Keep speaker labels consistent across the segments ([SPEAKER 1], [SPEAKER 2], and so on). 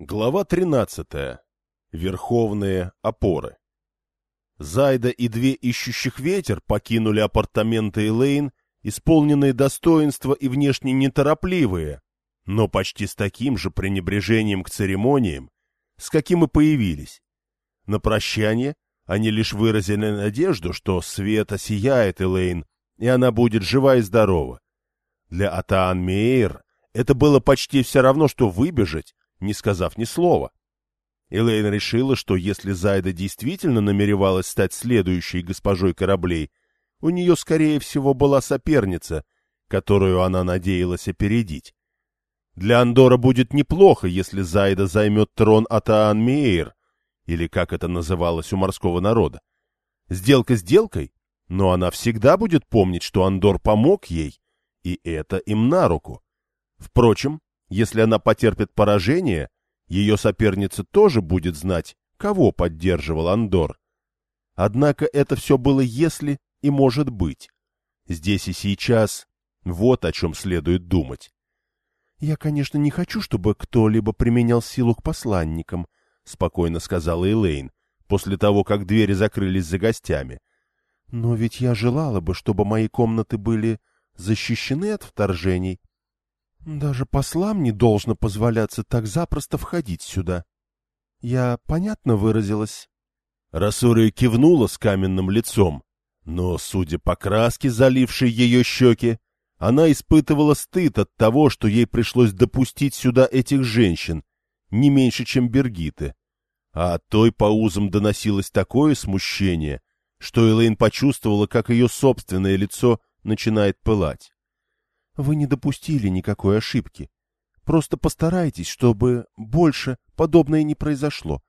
[SPEAKER 1] Глава 13. Верховные опоры. Зайда и две ищущих ветер покинули апартаменты Элейн, исполненные достоинства и внешне неторопливые, но почти с таким же пренебрежением к церемониям, с каким и появились. На прощание они лишь выразили надежду, что свет осияет Элейн, и она будет жива и здорова. Для Атаан Мейер это было почти все равно, что выбежать, не сказав ни слова. Элейн решила, что если Зайда действительно намеревалась стать следующей госпожой кораблей, у нее, скорее всего, была соперница, которую она надеялась опередить. Для Андора будет неплохо, если Зайда займет трон Атаан Мейер, или как это называлось у морского народа. Сделка сделкой, но она всегда будет помнить, что Андор помог ей, и это им на руку. Впрочем, если она потерпит поражение, ее соперница тоже будет знать, кого поддерживал Андор. Однако это все было «если» и «может быть». Здесь и сейчас вот о чем следует думать. — Я, конечно, не хочу, чтобы кто-либо применял силу к посланникам, — спокойно сказала Элейн, после того, как двери закрылись за гостями. — Но ведь я желала бы, чтобы мои комнаты были защищены от вторжений. — даже послам не должно позволяться так запросто входить сюда. Я понятно выразилась? Расурия кивнула с каменным лицом, но, судя по краске, залившей ее щеки, она испытывала стыд от того, что ей пришлось допустить сюда этих женщин, не меньше, чем Бергиты. А от той по узам доносилось такое смущение, что Элейн почувствовала, как ее собственное лицо начинает пылать. Вы не допустили никакой ошибки. Просто постарайтесь, чтобы больше подобное не произошло.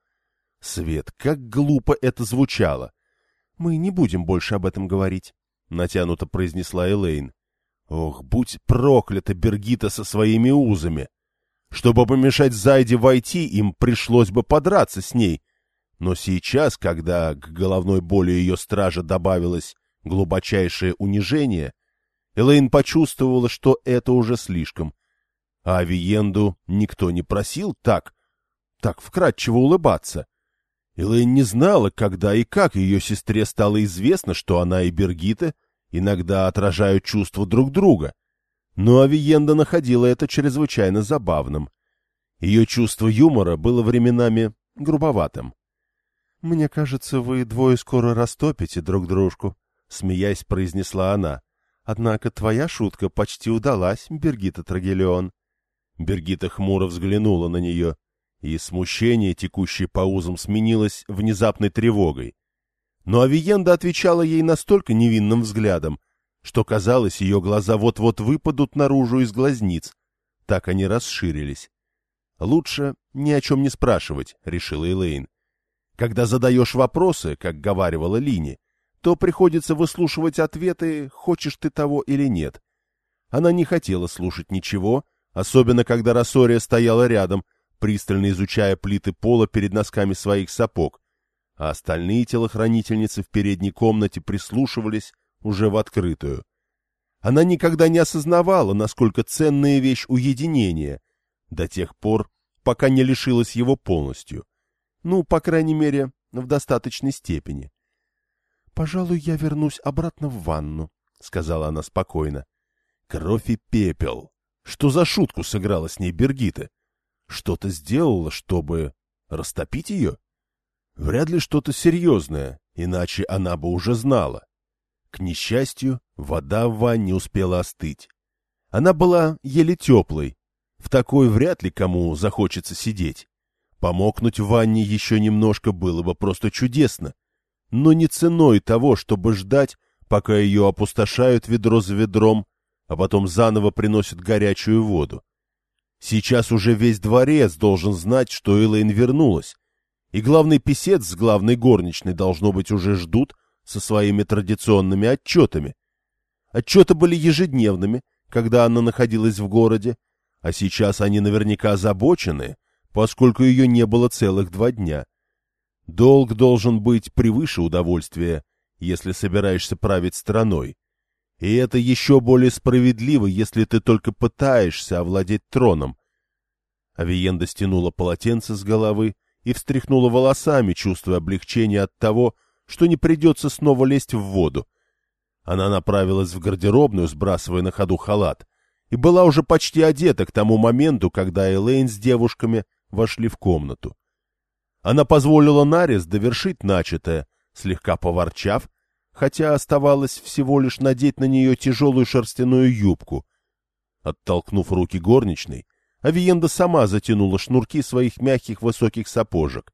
[SPEAKER 1] Свет, как глупо это звучало. Мы не будем больше об этом говорить, — натянуто произнесла Элейн. Ох, будь проклята Бергита со своими узами! Чтобы помешать Зайде войти, им пришлось бы подраться с ней. Но сейчас, когда к головной боли ее стража добавилось глубочайшее унижение — Элейн почувствовала, что это уже слишком. А Авиенду никто не просил так, так вкратчиво улыбаться. Элейн не знала, когда и как ее сестре стало известно, что она и Бергита иногда отражают чувства друг друга. Но Авиенда находила это чрезвычайно забавным. Ее чувство юмора было временами грубоватым. — Мне кажется, вы двое скоро растопите друг дружку, — смеясь произнесла она. Однако твоя шутка почти удалась, Бергита Трагелион. Бергита хмуро взглянула на нее, и смущение, текущее по узам, сменилось внезапной тревогой. Но Авиенда отвечала ей настолько невинным взглядом, что казалось, ее глаза вот-вот выпадут наружу из глазниц. Так они расширились. «Лучше ни о чем не спрашивать», — решила Элейн. «Когда задаешь вопросы, как говаривала Лини, то приходится выслушивать ответы, хочешь ты того или нет. Она не хотела слушать ничего, особенно когда Рассория стояла рядом, пристально изучая плиты пола перед носками своих сапог, а остальные телохранительницы в передней комнате прислушивались уже в открытую. Она никогда не осознавала, насколько ценная вещь уединение, до тех пор, пока не лишилась его полностью. Ну, по крайней мере, в достаточной степени. «Пожалуй, я вернусь обратно в ванну», — сказала она спокойно. «Кровь и пепел. Что за шутку сыграла с ней Бергита? Что-то сделала, чтобы растопить ее? Вряд ли что-то серьезное, иначе она бы уже знала. К несчастью, вода в ванне успела остыть. Она была еле теплой. В такой вряд ли кому захочется сидеть. Помокнуть в ванне еще немножко было бы просто чудесно но не ценой того, чтобы ждать, пока ее опустошают ведро за ведром, а потом заново приносят горячую воду. Сейчас уже весь дворец должен знать, что Элэйн вернулась, и главный писец с главной горничной, должно быть, уже ждут со своими традиционными отчетами. Отчеты были ежедневными, когда она находилась в городе, а сейчас они наверняка озабочены, поскольку ее не было целых два дня — Долг должен быть превыше удовольствия, если собираешься править страной. И это еще более справедливо, если ты только пытаешься овладеть троном. Авиенда стянула полотенце с головы и встряхнула волосами, чувствуя облегчение от того, что не придется снова лезть в воду. Она направилась в гардеробную, сбрасывая на ходу халат, и была уже почти одета к тому моменту, когда Элейн с девушками вошли в комнату. Она позволила Нарис довершить начатое, слегка поворчав, хотя оставалось всего лишь надеть на нее тяжелую шерстяную юбку. Оттолкнув руки горничной, Авиенда сама затянула шнурки своих мягких высоких сапожек.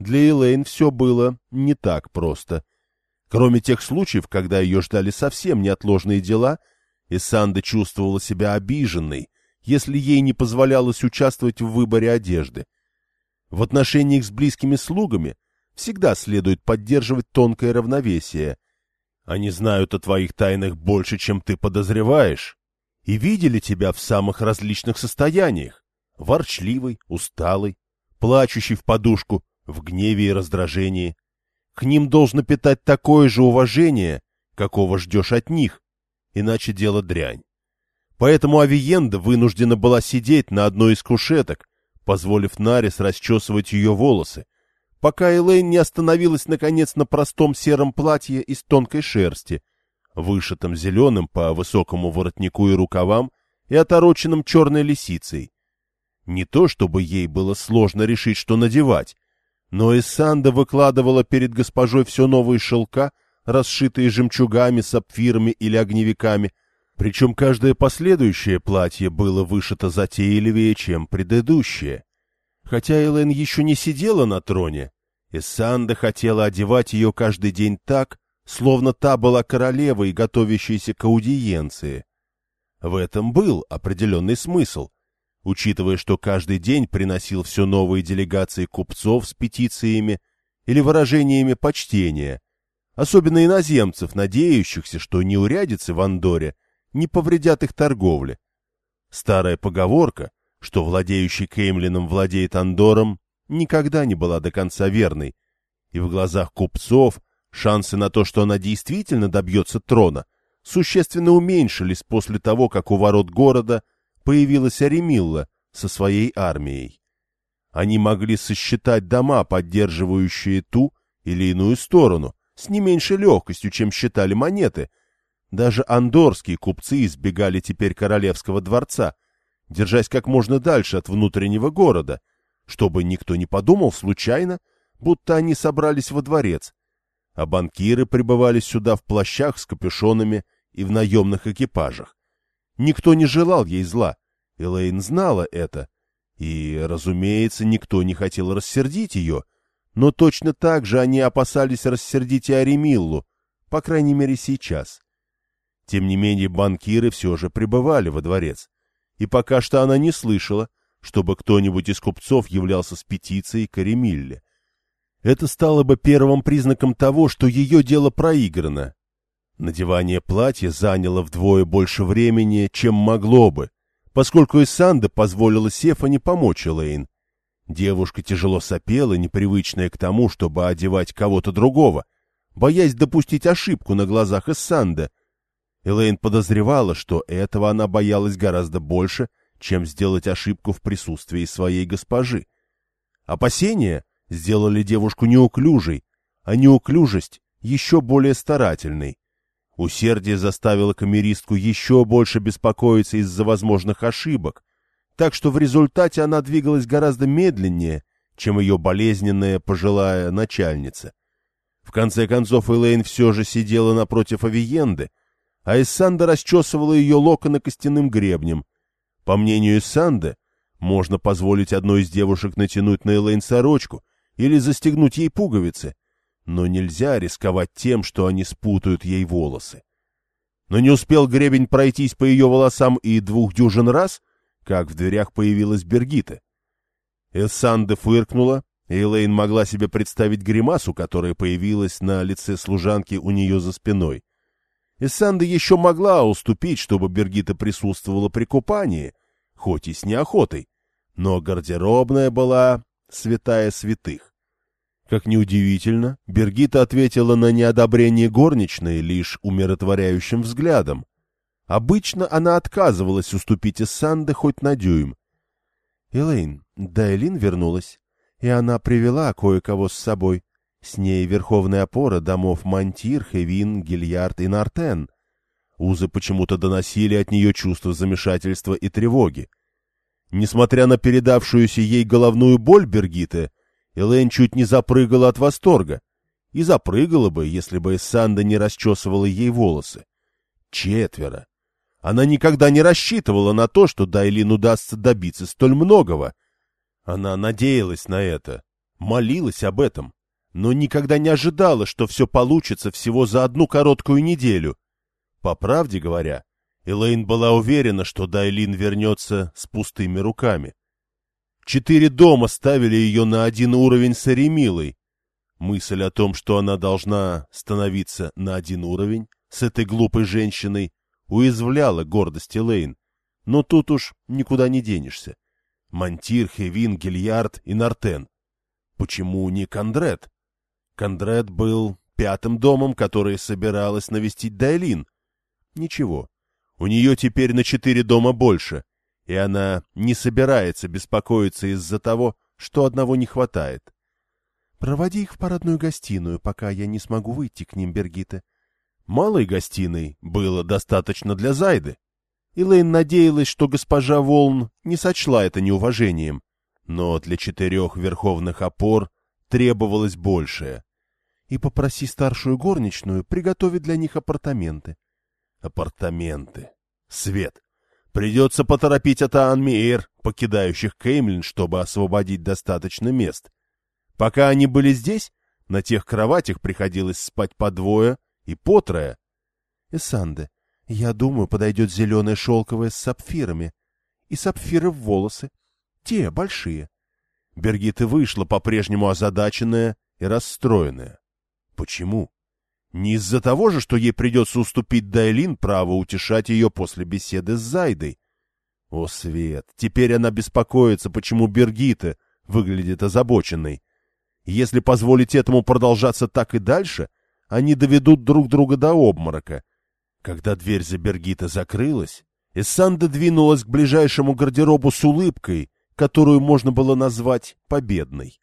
[SPEAKER 1] Для Элейн все было не так просто. Кроме тех случаев, когда ее ждали совсем неотложные дела, Исанда чувствовала себя обиженной, если ей не позволялось участвовать в выборе одежды. В отношениях с близкими слугами всегда следует поддерживать тонкое равновесие. Они знают о твоих тайнах больше, чем ты подозреваешь, и видели тебя в самых различных состояниях — ворчливый, усталый, плачущий в подушку, в гневе и раздражении. К ним должно питать такое же уважение, какого ждешь от них, иначе дело дрянь. Поэтому Авиенда вынуждена была сидеть на одной из кушеток, позволив Нарис расчесывать ее волосы, пока Элейн не остановилась наконец на простом сером платье из тонкой шерсти, вышитом зеленым по высокому воротнику и рукавам и отороченным черной лисицей. Не то, чтобы ей было сложно решить, что надевать, но Иссанда выкладывала перед госпожой все новые шелка, расшитые жемчугами, сапфирами или огневиками, причем каждое последующее платье было вышито затейливее, чем предыдущее. Хотя Элен еще не сидела на троне, Иссанда хотела одевать ее каждый день так, словно та была королевой, готовящейся к аудиенции. В этом был определенный смысл, учитывая, что каждый день приносил все новые делегации купцов с петициями или выражениями почтения, особенно иноземцев, надеющихся, что неурядицы в Андоре не повредят их торговле. Старая поговорка, что владеющий Кеймлином владеет Андором, никогда не была до конца верной, и в глазах купцов шансы на то, что она действительно добьется трона, существенно уменьшились после того, как у ворот города появилась Аремилла со своей армией. Они могли сосчитать дома, поддерживающие ту или иную сторону, с не меньшей легкостью, чем считали монеты. Даже андорские купцы избегали теперь королевского дворца, держась как можно дальше от внутреннего города, чтобы никто не подумал случайно, будто они собрались во дворец, а банкиры прибывали сюда в плащах с капюшонами и в наемных экипажах. Никто не желал ей зла, Элейн знала это, и, разумеется, никто не хотел рассердить ее, но точно так же они опасались рассердить и Аремиллу, по крайней мере сейчас. Тем не менее, банкиры все же пребывали во дворец, и пока что она не слышала, чтобы кто-нибудь из купцов являлся с петицией к Аремилле. Это стало бы первым признаком того, что ее дело проиграно. Надевание платья заняло вдвое больше времени, чем могло бы, поскольку Исанда позволила Сефане помочь Элейн. Девушка тяжело сопела, непривычная к тому, чтобы одевать кого-то другого, боясь допустить ошибку на глазах Иссанда. Элейн подозревала, что этого она боялась гораздо больше, чем сделать ошибку в присутствии своей госпожи. Опасения сделали девушку неуклюжей, а неуклюжесть еще более старательной. Усердие заставило камеристку еще больше беспокоиться из-за возможных ошибок, так что в результате она двигалась гораздо медленнее, чем ее болезненная пожилая начальница. В конце концов Элейн все же сидела напротив Авиенды, а Иссанда расчесывала ее локоны костяным гребнем. По мнению Иссанды, можно позволить одной из девушек натянуть на Элейн сорочку — или застегнуть ей пуговицы, но нельзя рисковать тем, что они спутают ей волосы. Но не успел гребень пройтись по ее волосам и двух дюжин раз, как в дверях появилась Бергита. Эссанде фыркнула, и Элейн могла себе представить гримасу, которая появилась на лице служанки у нее за спиной. Эссанде еще могла уступить, чтобы Бергита присутствовала при купании, хоть и с неохотой, но гардеробная была святая святых. Как неудивительно, Бергита ответила на неодобрение горничной лишь умиротворяющим взглядом. Обычно она отказывалась уступить Эссанде хоть на дюйм.
[SPEAKER 2] Элейн, Дайлин вернулась, и она привела кое-кого с собой. С ней верховная опора домов Мантир, Хевин, Гильярд и Нартен. Узы почему-то доносили от нее чувство замешательства и тревоги. Несмотря на передавшуюся ей головную боль Бергиты, Элейн чуть не запрыгала от восторга. И запрыгала бы, если бы Эссанда не расчесывала ей волосы. Четверо. Она никогда не рассчитывала на то, что Дайлин удастся добиться столь многого. Она надеялась на это, молилась об этом, но никогда не ожидала, что все получится всего за одну короткую неделю. По правде говоря, Элейн была уверена, что Дайлин вернется с пустыми руками. Четыре дома ставили ее на один уровень с Эремилой. Мысль о том, что она должна становиться на один уровень с этой глупой женщиной, уязвляла гордость Элейн. Но тут уж никуда не денешься. Мантир, Хевин, Гильярд и Нартен. Почему не Кондрет? Кондрет был пятым домом, который собиралась навестить Дайлин. Ничего, у нее теперь на четыре дома больше, и она не собирается беспокоиться из-за того, что одного не хватает. Проводи их в парадную гостиную, пока я не смогу выйти к ним, Бергита. Малой гостиной было достаточно для Зайды. Элейн надеялась, что госпожа Волн не сочла это неуважением, но для четырех верховных опор требовалось большее. И попроси старшую горничную приготовить для них апартаменты. Апартаменты. Свет. Придется поторопить Атаан Мейер, покидающих Кеймлин, чтобы освободить достаточно мест. Пока они были здесь, на тех кроватях приходилось спать по двое и по трое. Эсанде, я думаю, подойдет зеленое шелковое с сапфирами. И сапфиры в волосы. Те, большие. Бергита вышла по-прежнему озадаченная и расстроенная. Почему? Не из-за того же, что ей придется уступить Дайлин право утешать ее после беседы с Зайдой. О, Свет! Теперь она беспокоится, почему Бергита выглядит озабоченной. Если позволить этому продолжаться так и дальше, они доведут друг друга до обморока. Когда дверь за Бергита закрылась, Эссанда двинулась к ближайшему гардеробу с улыбкой, которую можно было назвать победной.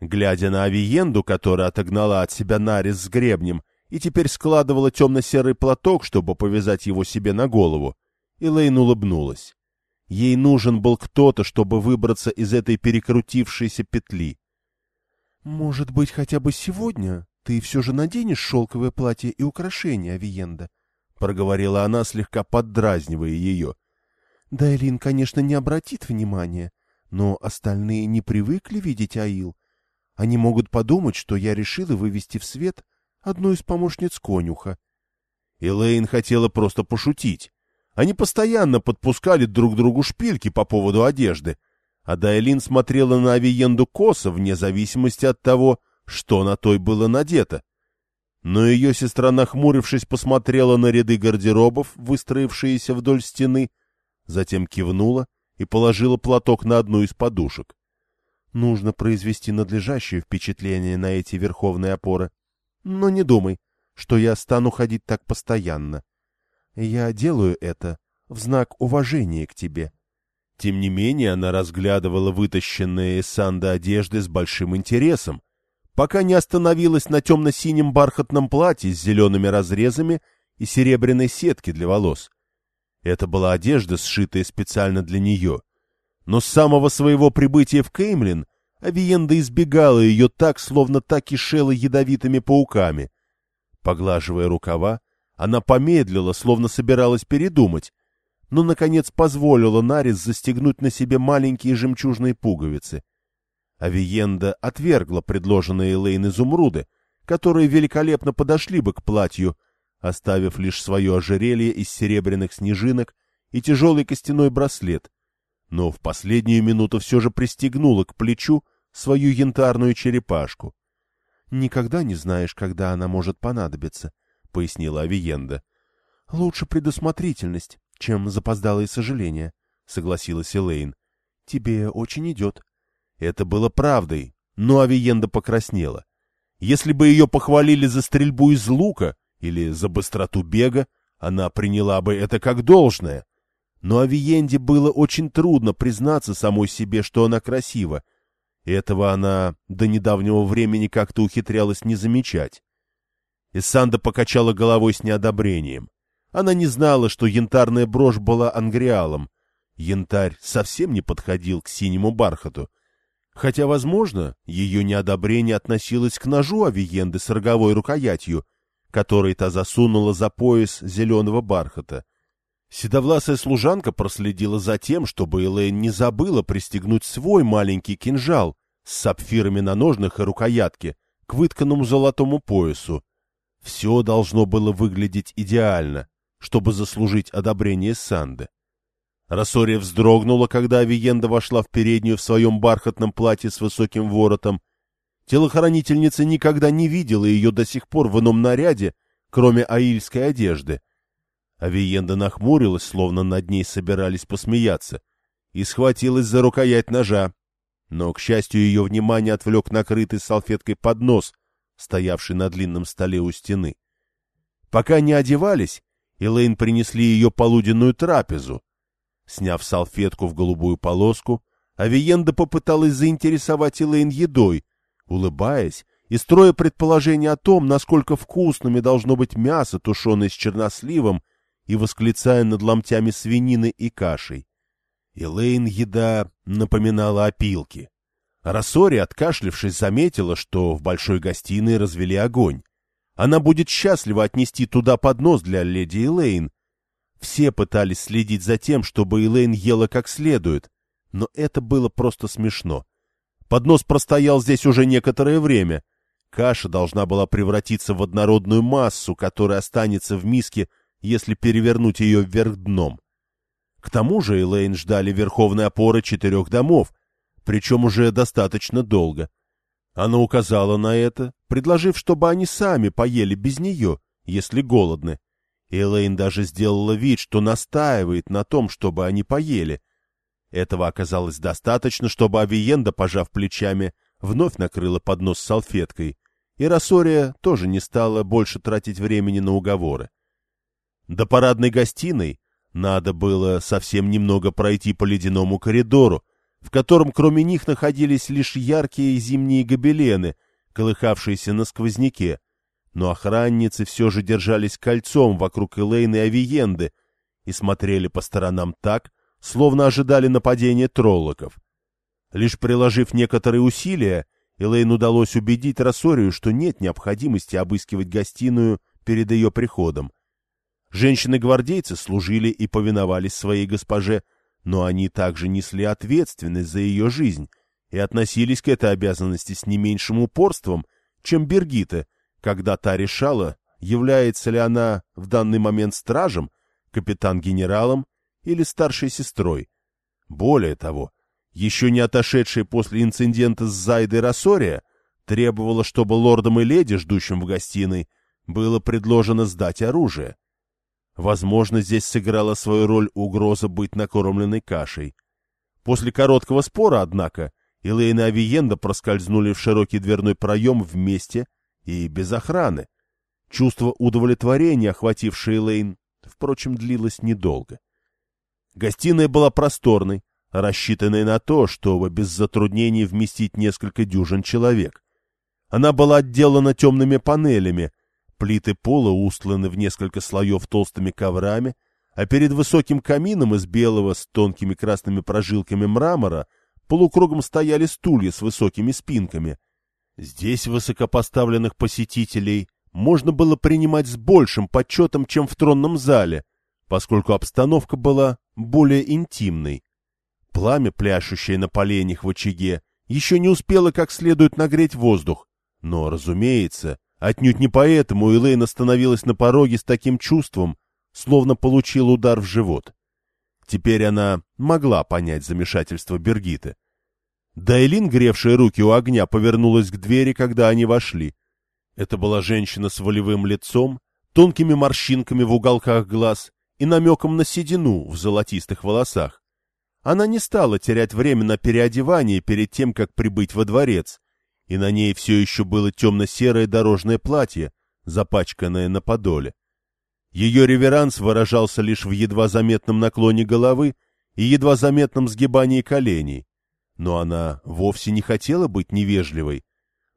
[SPEAKER 2] Глядя на Авиенду, которая отогнала от себя Нарис с гребнем, и теперь складывала темно-серый платок, чтобы повязать его себе на голову. Элейн улыбнулась. Ей нужен был кто-то, чтобы выбраться из этой перекрутившейся петли. — Может быть, хотя бы сегодня ты все же наденешь шелковое платье и украшения, Авиенда? — проговорила она, слегка поддразнивая ее. — Дайлин, конечно, не обратит внимания, но остальные не привыкли видеть Аил. Они могут подумать, что я решила вывести в свет одну из помощниц конюха. Элейн хотела просто пошутить. Они постоянно подпускали друг другу шпильки по поводу одежды, а Дайлин смотрела на Авиенду косо, вне зависимости от того, что на той было надето. Но ее сестра, нахмурившись, посмотрела на ряды гардеробов, выстроившиеся вдоль стены, затем кивнула и положила платок на одну из подушек. Нужно произвести надлежащее впечатление на эти верховные опоры. Но не думай, что я стану ходить так постоянно. Я делаю это в знак уважения к тебе. Тем не менее, она разглядывала вытащенные из санда одежды с большим интересом, пока не остановилась на темно-синем бархатном платье с зелеными разрезами и серебряной сетки для волос. Это была одежда, сшитая специально для нее. Но с самого своего прибытия в Кеймлин Авиенда избегала ее так, словно та кишела ядовитыми пауками. Поглаживая рукава, она помедлила, словно собиралась передумать, но, наконец, позволила Нарис застегнуть на себе маленькие жемчужные пуговицы. Авиенда отвергла предложенные Лейн изумруды, которые великолепно подошли бы к платью, оставив лишь свое ожерелье из серебряных снежинок и тяжелый костяной браслет, но в последнюю минуту все же пристегнула к плечу свою янтарную черепашку. — Никогда не знаешь, когда она может понадобиться, — пояснила Авиенда. — Лучше предусмотрительность, чем запоздалые сожаления, — согласилась Элейн. — Тебе очень идет. Это было правдой, но Авиенда покраснела. Если бы ее похвалили за стрельбу из лука или за быстроту бега, она приняла бы это как должное. Но Авиенде было очень трудно признаться самой себе, что она красива. Этого она до недавнего времени как-то ухитрялась не замечать. Иссанда покачала головой с неодобрением. Она не знала, что янтарная брошь была ангриалом. Янтарь совсем не подходил к синему бархату. Хотя, возможно, ее неодобрение относилось к ножу Авиенды с роговой рукоятью, который та засунула за пояс зеленого бархата. Седовласая служанка проследила за тем, чтобы Элэйн не забыла пристегнуть свой маленький кинжал с сапфирами на ножнах и рукоятке к вытканному золотому поясу. Все должно было выглядеть идеально, чтобы заслужить одобрение Санды. Рассория вздрогнула, когда Авиенда вошла в переднюю в своем бархатном платье с высоким воротом. Телохранительница никогда не видела ее до сих пор в ином наряде, кроме аильской одежды. Авиенда нахмурилась, словно над ней собирались посмеяться, и схватилась за рукоять ножа. Но, к счастью, ее внимание отвлек накрытый салфеткой поднос, стоявший на длинном столе у стены. Пока не одевались, Элейн принесли ее полуденную трапезу. Сняв салфетку в голубую полоску, Авиенда попыталась заинтересовать Элейн едой, улыбаясь и строя предположение о том, насколько вкусными должно быть мясо, тушеное с черносливом, и восклицая над ломтями свинины и кашей. Элейн еда напоминала опилки. Рассори, откашлившись, заметила, что в большой гостиной развели огонь. Она будет счастлива отнести туда поднос для леди Элейн. Все пытались следить за тем, чтобы Элейн ела как следует, но это было просто смешно. Поднос простоял здесь уже некоторое время. Каша должна была превратиться в однородную массу, которая останется в миске, если перевернуть ее вверх дном. К тому же Элейн ждали верховной опоры четырех домов, причем уже достаточно долго. Она указала на это, предложив, чтобы они сами поели без нее, если голодны. Элейн даже сделала вид, что настаивает на том, чтобы они поели. Этого оказалось достаточно, чтобы Авиенда, пожав плечами, вновь накрыла поднос салфеткой, и Рассория тоже не стала больше тратить времени на уговоры. До парадной гостиной надо было совсем немного пройти по ледяному коридору, в котором кроме них находились лишь яркие зимние гобелены, колыхавшиеся на сквозняке, но охранницы все же держались кольцом вокруг Элейны и Авиенды и смотрели по сторонам так, словно ожидали нападения троллоков. Лишь приложив некоторые усилия, Элейн удалось убедить Рассорию, что нет необходимости обыскивать гостиную перед ее приходом. Женщины-гвардейцы служили и повиновались своей госпоже, но они также несли ответственность за ее жизнь и относились к этой обязанности с не меньшим упорством, чем Бергита, когда та решала, является ли она в данный момент стражем, капитан-генералом или старшей сестрой. Более того, еще не отошедшая после инцидента с Зайдой Рассория требовала, чтобы лордам и леди, ждущим в гостиной, было предложено сдать оружие. Возможно, здесь сыграла свою роль угроза быть накормленной кашей. После короткого спора, однако, Элейн и Авиенда проскользнули в широкий дверной проем вместе и без охраны. Чувство удовлетворения, охватившее Элейн, впрочем, длилось недолго. Гостиная была просторной, рассчитанной на то, чтобы без затруднений вместить несколько дюжин человек. Она была отделана темными панелями, Плиты пола устланы в несколько слоев толстыми коврами, а перед высоким камином из белого с тонкими красными прожилками мрамора полукругом стояли стулья с высокими спинками. Здесь высокопоставленных посетителей можно было принимать с большим почетом, чем в тронном зале, поскольку обстановка была более интимной. Пламя, пляшущее на поленях в очаге, еще не успело как следует нагреть воздух, но, разумеется, Отнюдь не поэтому Элейн остановилась на пороге с таким чувством, словно получил удар в живот. Теперь она могла понять замешательство Бергиты. Дайлин, гревшая руки у огня, повернулась к двери, когда они вошли. Это была женщина с волевым лицом, тонкими морщинками в уголках глаз и намеком на седину в золотистых волосах. Она не стала терять время на переодевание перед тем, как прибыть во дворец, и на ней все еще было темно-серое дорожное платье, запачканное на подоле.
[SPEAKER 1] Ее реверанс выражался лишь в едва заметном наклоне головы и едва заметном сгибании коленей. Но она вовсе не хотела быть невежливой.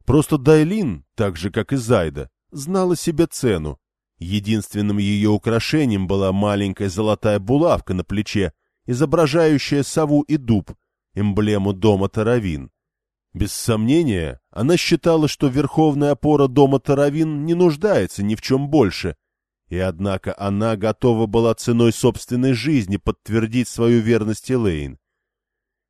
[SPEAKER 1] Просто Дайлин, так же, как и Зайда, знала себе цену. Единственным ее украшением была маленькая золотая булавка на плече, изображающая сову и дуб, эмблему дома Таравин. Без сомнения, она считала, что верховная опора дома Таравин не нуждается ни в чем больше, и однако она готова была ценой собственной жизни подтвердить свою верность Элейн.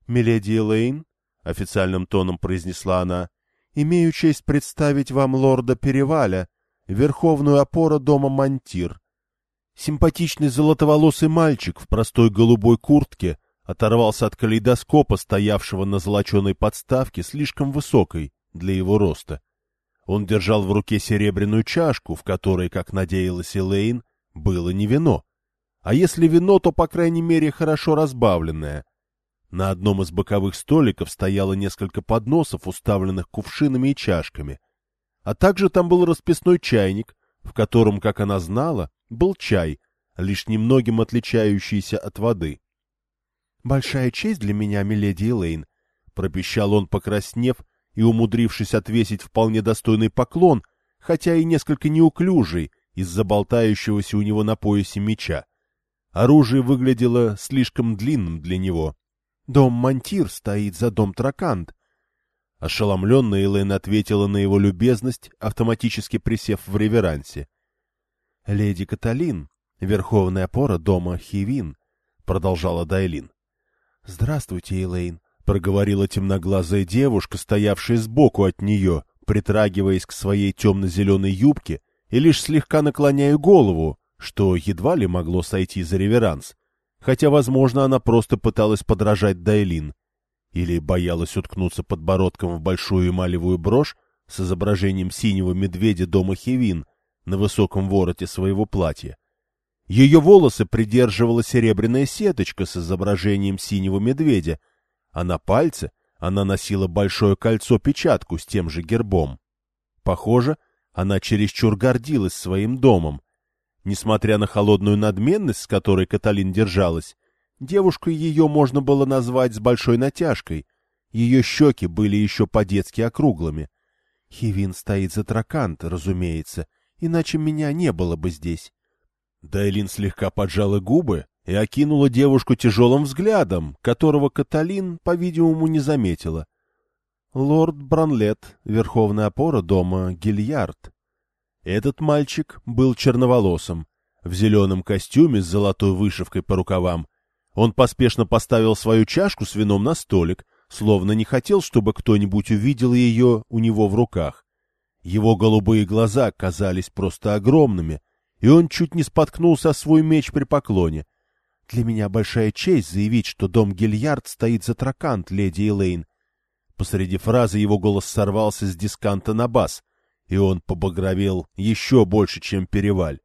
[SPEAKER 1] «Миледи Элейн», — официальным тоном произнесла она, — «имею честь представить вам лорда Переваля, верховную опору дома Мантир». Симпатичный золотоволосый мальчик в простой голубой куртке оторвался от калейдоскопа, стоявшего на золоченой подставке, слишком высокой для его роста. Он держал в руке серебряную чашку, в которой, как надеялась Элейн, было не вино. А если вино, то, по крайней мере, хорошо разбавленное. На одном из боковых столиков стояло несколько подносов, уставленных кувшинами и чашками. А также там был расписной чайник, в котором, как она знала, был чай, лишь немногим отличающийся от воды. — Большая честь для меня, миледи Элейн, — пропищал он, покраснев и умудрившись отвесить вполне достойный поклон, хотя и несколько неуклюжий из-за болтающегося у него на поясе меча. Оружие выглядело слишком длинным для него. Дом Мантир стоит за дом Тракант. Ошеломленная Элэйн ответила на его любезность, автоматически присев в реверансе. — Леди Каталин, верховная опора дома Хивин, — продолжала Дайлин. — Здравствуйте, Элейн, — проговорила темноглазая девушка, стоявшая сбоку от нее, притрагиваясь к своей темно-зеленой юбке и лишь слегка наклоняя голову, что едва ли могло сойти за реверанс, хотя, возможно, она просто пыталась подражать Дайлин или боялась уткнуться подбородком в большую эмалевую брошь с изображением синего медведя дома Хевин на высоком вороте своего платья. Ее волосы придерживала серебряная сеточка с изображением синего медведя, а на пальце она носила большое кольцо-печатку с тем же гербом. Похоже, она чересчур гордилась своим домом. Несмотря на холодную надменность, с которой Каталин держалась, девушкой ее можно было назвать с большой натяжкой. Ее щеки были еще по-детски округлыми. Хивин стоит за тракант, разумеется, иначе меня не было бы здесь. Дайлин слегка поджала губы и окинула девушку тяжелым взглядом, которого Каталин, по-видимому, не заметила. Лорд Бранлет, верховная опора дома Гильярд. Этот мальчик был черноволосым, в зеленом костюме с золотой вышивкой по рукавам. Он поспешно поставил свою чашку с вином на столик, словно не хотел, чтобы кто-нибудь увидел ее у него в руках. Его голубые глаза казались просто огромными — и он чуть не споткнулся о свой меч при поклоне. Для меня большая честь заявить, что дом Гильярд стоит за Траканд, леди Элейн. Посреди фразы его голос сорвался с дисканта на бас, и он побагровел еще больше, чем Перивал.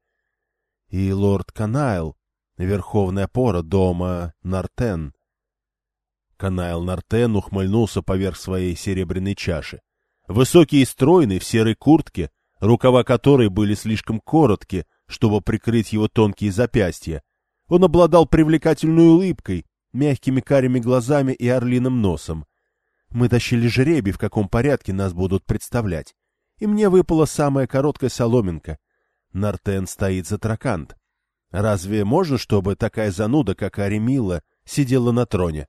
[SPEAKER 1] И лорд Канайл, верховная опора дома Нартен. Канайл Нартен ухмыльнулся поверх своей серебряной чаши. Высокий и стройный, в серой куртке, рукава которой были слишком короткие, чтобы прикрыть его тонкие запястья. Он обладал привлекательной улыбкой, мягкими карими глазами и орлиным носом. Мы тащили жребий, в каком порядке нас будут представлять. И мне выпала самая короткая соломинка. Нартен стоит за тракант. Разве можно, чтобы такая зануда, как Аремила, сидела на троне?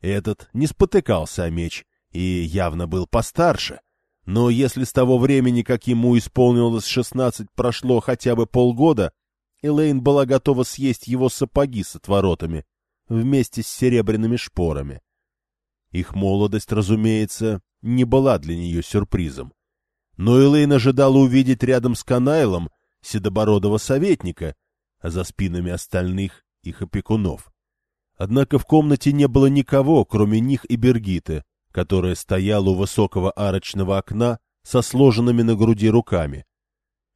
[SPEAKER 1] Этот не спотыкался о меч и явно был постарше — но если с того времени, как ему исполнилось шестнадцать, прошло хотя бы полгода, Элейн была готова съесть его сапоги с отворотами вместе с серебряными шпорами. Их молодость, разумеется, не была для нее сюрпризом. Но Элейн ожидала увидеть рядом с Канайлом седобородого советника, а за спинами остальных их опекунов. Однако в комнате не было никого, кроме них и Бергиты, которая стояла у высокого арочного окна со сложенными на груди руками.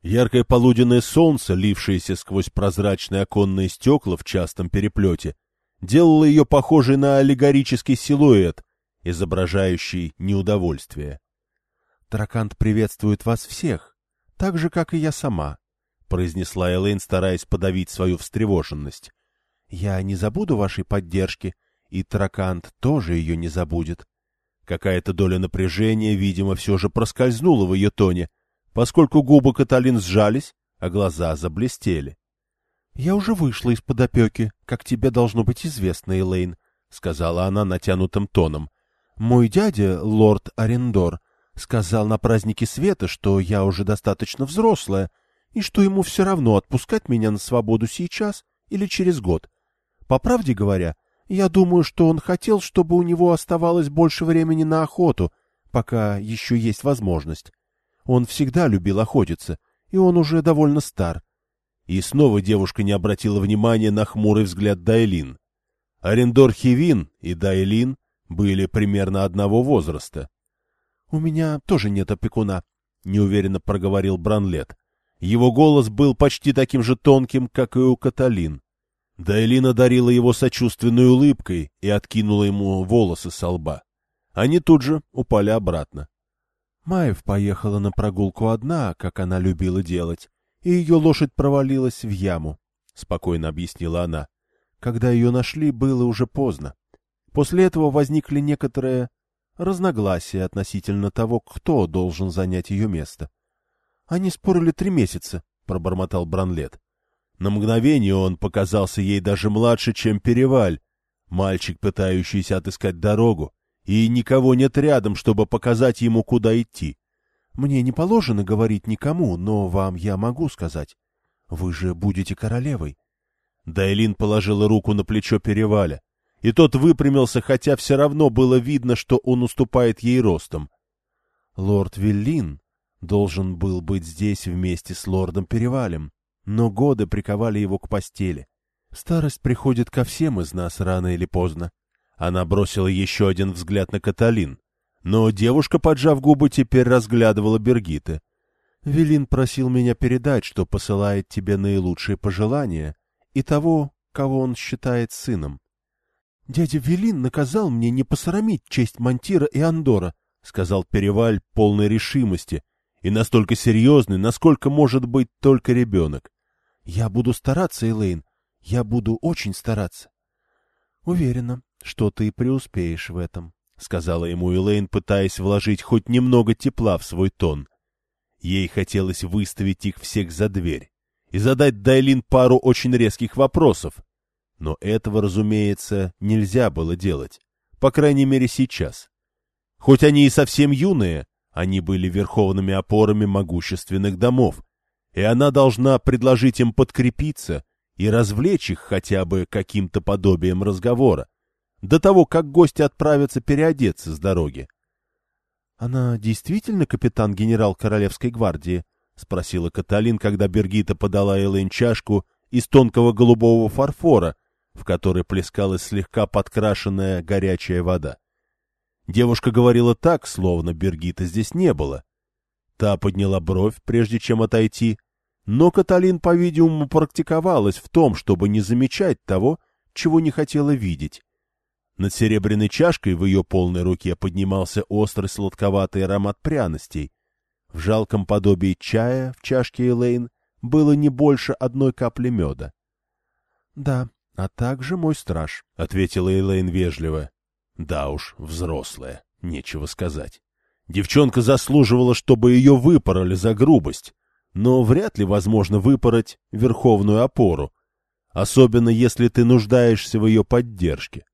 [SPEAKER 1] Яркое полуденное солнце, лившееся сквозь прозрачные оконные стекла в частом переплете, делало ее похожей на аллегорический силуэт, изображающий неудовольствие. «Тракант приветствует вас всех, так же, как и я сама», —
[SPEAKER 2] произнесла Элейн, стараясь подавить свою встревоженность. «Я не забуду вашей поддержки, и Тракант тоже ее не забудет». Какая-то доля напряжения, видимо, все же проскользнула в ее тоне, поскольку губы Каталин сжались, а глаза заблестели. — Я уже вышла из-под опеки, как тебе должно быть известно, Элейн, — сказала она натянутым тоном. — Мой дядя, лорд Арендор, сказал на празднике света, что я уже достаточно взрослая, и что ему все равно отпускать меня на свободу сейчас или через год. По правде говоря, я думаю, что он хотел, чтобы у него оставалось больше времени на охоту, пока еще есть возможность. Он всегда любил охотиться, и он уже довольно стар. И снова девушка не обратила внимания на хмурый взгляд Дайлин. Арендор Хивин и Дайлин были примерно одного возраста. — У меня тоже нет опекуна, — неуверенно проговорил Бранлет. Его голос был почти таким же тонким, как и у Каталин. Дайлин одарила его сочувственной улыбкой и откинула ему волосы со лба. Они тут же упали обратно. Маев поехала на прогулку одна, как она любила делать, и ее лошадь провалилась в яму, — спокойно объяснила она. Когда ее нашли, было уже поздно. После этого возникли некоторые разногласия относительно того, кто должен занять ее место. — Они спорили три месяца, — пробормотал Бранлет. На мгновение он показался ей даже младше, чем Переваль, мальчик, пытающийся отыскать дорогу, и никого нет рядом, чтобы показать ему, куда идти. Мне не положено говорить никому, но вам я могу сказать. Вы же будете королевой. Дайлин положила руку на плечо Переваля, и тот выпрямился, хотя все равно было видно, что он уступает ей ростом. Лорд Виллин должен был быть здесь вместе с лордом Перевалем, но годы приковали его к постели. Старость приходит ко всем из нас рано или поздно. Она бросила еще один взгляд на Каталин, но девушка, поджав губы, теперь разглядывала Бергиты. Велин просил меня передать, что посылает тебе наилучшие пожелания и того, кого он считает сыном. — Дядя Велин наказал мне не посрамить честь Монтира и Андора, — сказал Переваль полной решимости и настолько серьезный, насколько может быть только ребенок. — Я буду стараться, Элейн, я буду очень стараться. — Уверена, что ты преуспеешь в этом, — сказала ему Элейн, пытаясь вложить хоть немного тепла в свой тон. Ей хотелось выставить их всех за дверь и задать Дайлин пару очень резких вопросов. Но этого, разумеется, нельзя было делать, по крайней мере сейчас. Хоть они и совсем юные, они были верховными опорами могущественных домов, и она должна предложить им подкрепиться и развлечь их хотя бы каким-то подобием разговора, до того, как гости отправятся переодеться с дороги. — Она действительно капитан-генерал Королевской гвардии? — спросила Каталин, когда Бергита подала Элэйн чашку из тонкого голубого фарфора, в которой плескалась слегка подкрашенная горячая вода. Девушка говорила так, словно Бергита здесь не было. Та подняла бровь, прежде чем отойти, но Каталин, по-видимому, практиковалась в том, чтобы не замечать того, чего не хотела видеть. Над серебряной чашкой в ее полной руке поднимался острый сладковатый аромат пряностей. В жалком подобии чая в чашке Элейн было не больше одной капли меда. — Да, а также мой страж, — ответила Элейн вежливо. — Да уж, взрослая, нечего сказать. Девчонка заслуживала, чтобы ее выпороли за грубость, но вряд ли возможно выпороть верховную опору, особенно если ты нуждаешься в ее поддержке.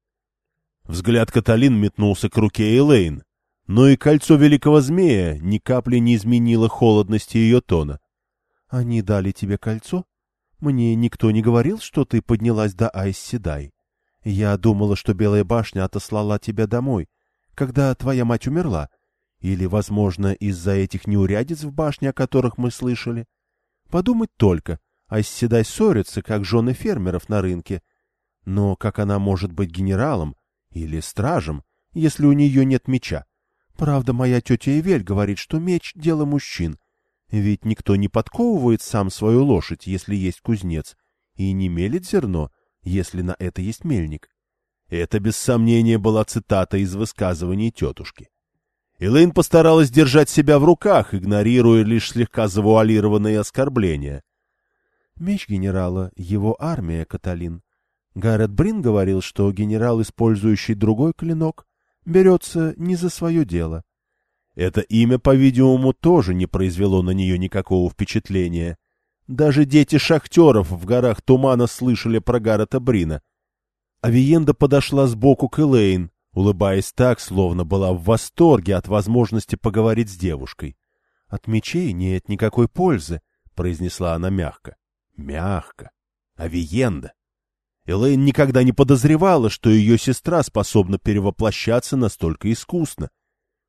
[SPEAKER 2] Взгляд Каталин метнулся к руке Элейн, но и кольцо великого змея ни капли не изменило холодности ее тона. — Они дали тебе кольцо? Мне никто не говорил, что ты поднялась до Айсседай. Я думала, что Белая башня отослала тебя домой, когда твоя мать умерла. Или, возможно, из-за этих неурядиц в башне, о которых мы слышали. Подумать только, Айсседай ссорится, как жены фермеров на рынке. Но как она может быть генералом, или стражем, если у нее нет меча. Правда, моя тетя Эвель говорит, что меч — дело мужчин. Ведь никто не подковывает сам свою лошадь, если есть кузнец, и не мелит зерно, если на это есть мельник. Это, без сомнения, была цитата из высказываний тетушки. Элэйн постаралась держать себя в руках, игнорируя лишь слегка завуалированные оскорбления. Меч генерала — его армия, Каталин. Гаррет Брин говорил, что генерал, использующий другой клинок, берется не за свое дело.
[SPEAKER 1] Это имя, по-видимому, тоже не произвело на нее никакого впечатления. Даже дети шахтеров в горах тумана слышали про Гаррета Брина. Авиенда подошла сбоку к Элейн, улыбаясь так, словно была в восторге от возможности поговорить с девушкой.
[SPEAKER 2] — От мечей нет никакой пользы, — произнесла она мягко.
[SPEAKER 1] Мягко. Авиенда. Элейн никогда не подозревала, что ее сестра способна перевоплощаться настолько искусно.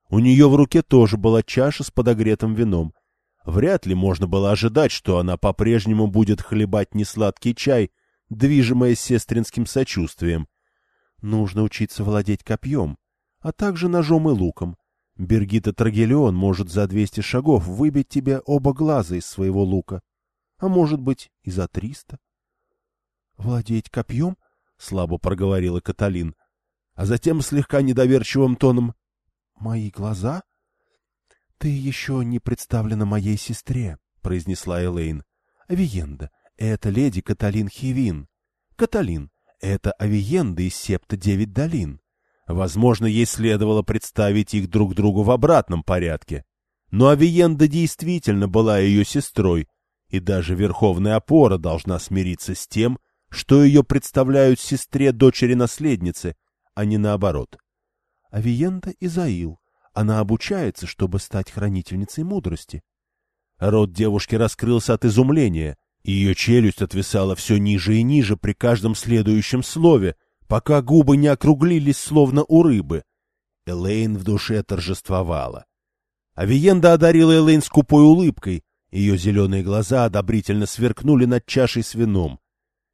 [SPEAKER 1] У нее в руке тоже была чаша с подогретым вином. Вряд ли можно было ожидать, что она по-прежнему будет хлебать несладкий чай, движимая сестринским сочувствием.
[SPEAKER 2] Нужно учиться владеть копьем, а также ножом и луком. Бергита Трагелион может за двести шагов выбить тебе оба глаза из своего лука, а может быть и за триста.
[SPEAKER 1] — Владеть копьем? — слабо проговорила Каталин, а затем слегка недоверчивым тоном. — Мои глаза?
[SPEAKER 2] — Ты еще не представлена моей сестре, — произнесла Элейн. — Авиенда, это леди Каталин Хивин. Каталин, это Авиенда из септа Девять долин.
[SPEAKER 1] Возможно, ей следовало представить их друг другу в обратном порядке. Но Авиенда действительно была ее сестрой, и даже Верховная Опора должна смириться с тем, что ее представляют сестре дочери-наследницы, а не наоборот.
[SPEAKER 2] Авиенда Изаил. Она обучается, чтобы стать хранительницей мудрости.
[SPEAKER 1] Рот девушки раскрылся от изумления. Ее челюсть отвисала все ниже и ниже при каждом следующем слове, пока губы не округлились, словно у рыбы. Элейн в душе торжествовала. Авиенда одарила Элейн скупой улыбкой, ее зеленые глаза одобрительно сверкнули над чашей с вином.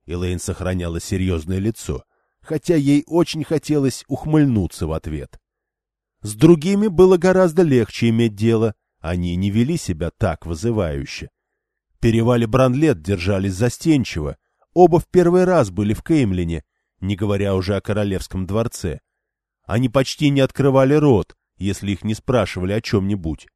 [SPEAKER 1] Элейн сохраняла серьезное лицо, хотя ей очень хотелось ухмыльнуться в ответ. С другими было гораздо легче иметь дело, они не вели себя так вызывающе перевале Бранлет держались застенчиво, оба в первый раз были в Кеймлине, не говоря уже о королевском дворце. Они почти не открывали рот, если их не спрашивали о чем-нибудь.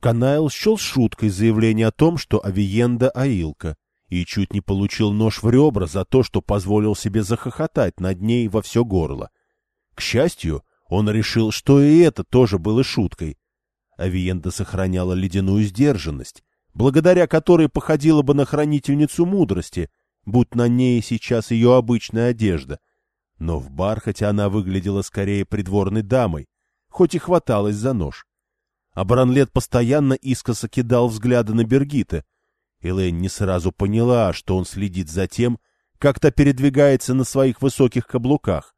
[SPEAKER 1] Канайл счел шуткой заявление о том, что Авиенда Аилка, и чуть не получил нож в ребра за то, что позволил себе захохотать над ней во все горло. К счастью, он решил, что и это тоже было шуткой. Авиенда сохраняла ледяную сдержанность, благодаря которой походила бы на хранительницу мудрости, будь на ней сейчас ее обычная одежда. Но в бархате она выглядела скорее придворной дамой, хоть и хваталась за нож. А Бранлет постоянно искоса кидал взгляды на Бергита. Элэйн не сразу поняла, что он следит за тем, как то передвигается на своих высоких каблуках.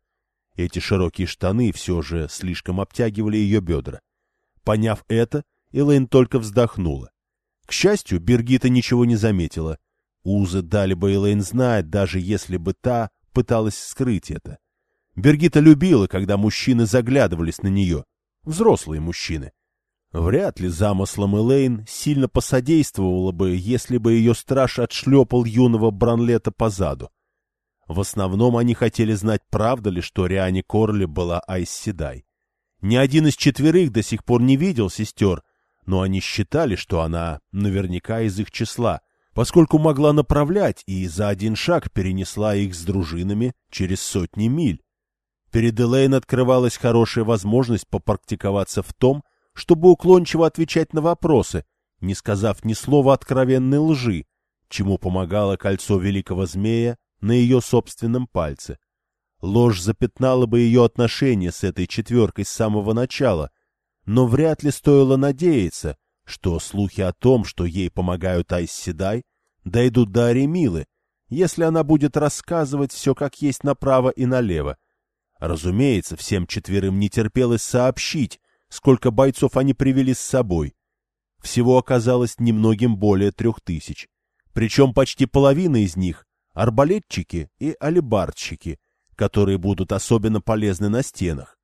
[SPEAKER 1] Эти широкие штаны все же слишком обтягивали ее бедра. Поняв это, Элэйн только вздохнула. К счастью, Бергита ничего не заметила. Узы дали бы Элейн знать, даже если бы та пыталась скрыть это. Бергита любила, когда мужчины заглядывались на нее. Взрослые мужчины. Вряд ли замыслом Элейн сильно посодействовало бы, если бы ее страж отшлепал юного Бранлета по заду. В основном они хотели знать, правда ли, что Риане Корли была Айс Седай. Ни один из четверых до сих пор не видел сестер, но они считали, что она наверняка из их числа, поскольку могла направлять и за один шаг перенесла их с дружинами через сотни миль. Перед Элейн открывалась хорошая возможность попрактиковаться в том, чтобы уклончиво отвечать на вопросы, не сказав ни слова откровенной лжи, чему помогало кольцо великого змея на ее собственном пальце. Ложь запятнала бы ее отношения с этой четверкой с самого начала — но вряд ли стоило надеяться, что слухи о том, что ей помогают Айс Седай, дойдут до Аремилы, если она будет рассказывать все как есть направо и налево. Разумеется, всем четверым не терпелось сообщить, сколько бойцов они привели с собой. Всего оказалось немногим более трех тысяч. Причем почти половина из них — арбалетчики и алибардщики, которые будут особенно полезны на стенах.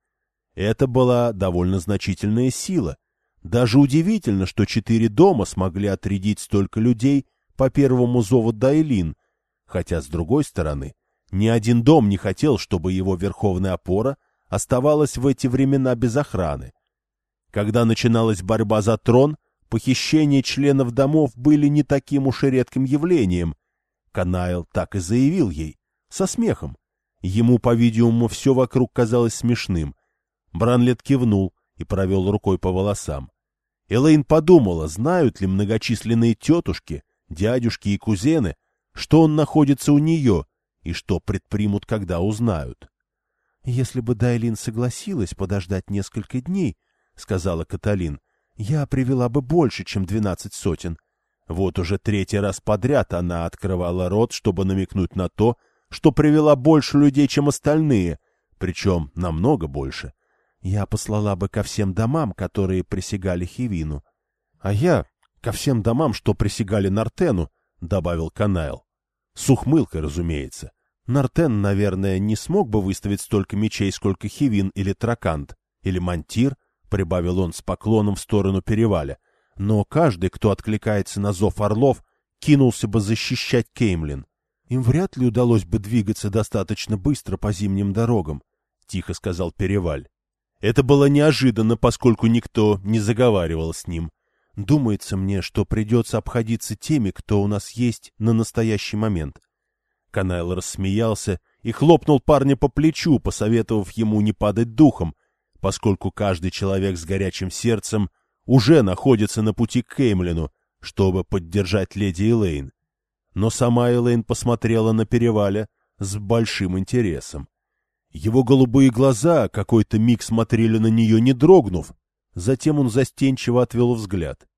[SPEAKER 1] Это была довольно значительная сила. Даже удивительно, что четыре дома смогли отрядить столько людей по первому зову Дайлин, хотя, с другой стороны, ни один дом не хотел, чтобы его верховная опора оставалась в эти времена без охраны. Когда начиналась борьба за трон, похищения членов домов были не таким уж и редким явлением.
[SPEAKER 2] Канайл так и заявил ей, со смехом. Ему, по-видимому, все вокруг казалось смешным. Бранлет кивнул и провел рукой по волосам. Элейн подумала, знают ли многочисленные тетушки, дядюшки и кузены, что он находится у нее и что предпримут, когда узнают. — Если бы Дайлин согласилась подождать несколько дней, — сказала Каталин, — я привела бы больше, чем двенадцать сотен. Вот уже третий раз подряд она открывала рот, чтобы намекнуть на то, что привела больше людей, чем остальные, причем намного больше. Я послала бы ко всем домам, которые присягали Хивину. — А я ко всем домам, что присягали Нартену, — добавил Канайл. С ухмылкой, разумеется. Нартен, наверное, не смог бы выставить столько мечей, сколько Хивин или Тракант, или Мантир, — прибавил он с поклоном в сторону переваля. Но каждый, кто откликается на зов орлов, кинулся бы защищать Кеймлин. Им вряд ли удалось бы двигаться достаточно быстро по зимним дорогам, — тихо сказал Переваль. Это было неожиданно, поскольку никто не заговаривал с ним. Думается мне, что придется обходиться теми, кто у нас есть на настоящий момент. Канайл рассмеялся и хлопнул парня по плечу, посоветовав ему не падать духом, поскольку каждый человек с горячим сердцем уже находится на пути к Кеймлину, чтобы поддержать леди Элейн. Но сама Элейн посмотрела на перевале с большим интересом. Его голубые глаза какой-то миг смотрели на нее, не дрогнув. Затем он застенчиво отвел взгляд.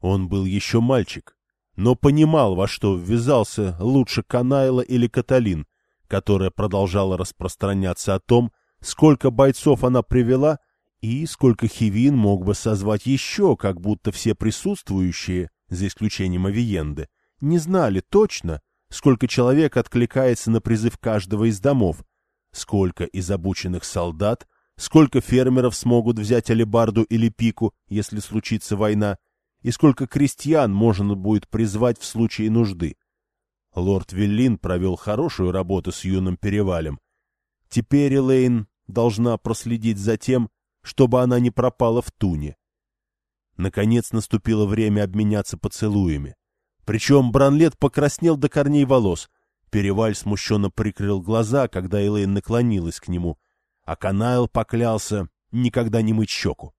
[SPEAKER 2] Он был еще мальчик, но понимал, во что ввязался лучше Канайла или Каталин, которая продолжала распространяться о том, сколько бойцов она привела и сколько Хивин мог бы созвать еще, как будто все присутствующие, за исключением Авиенды, не знали точно, сколько человек откликается на призыв каждого из домов, Сколько из обученных солдат, сколько фермеров смогут взять алебарду или пику, если случится война, и сколько крестьян можно будет призвать в случае нужды. Лорд Виллин провел хорошую работу с юным перевалем. Теперь Элейн должна проследить за тем, чтобы она не пропала в туне. Наконец наступило время обменяться поцелуями. Причем Бранлет покраснел до корней волос, Переваль смущенно прикрыл глаза, когда Элейн наклонилась к нему, а Канайл поклялся никогда не мыть щеку.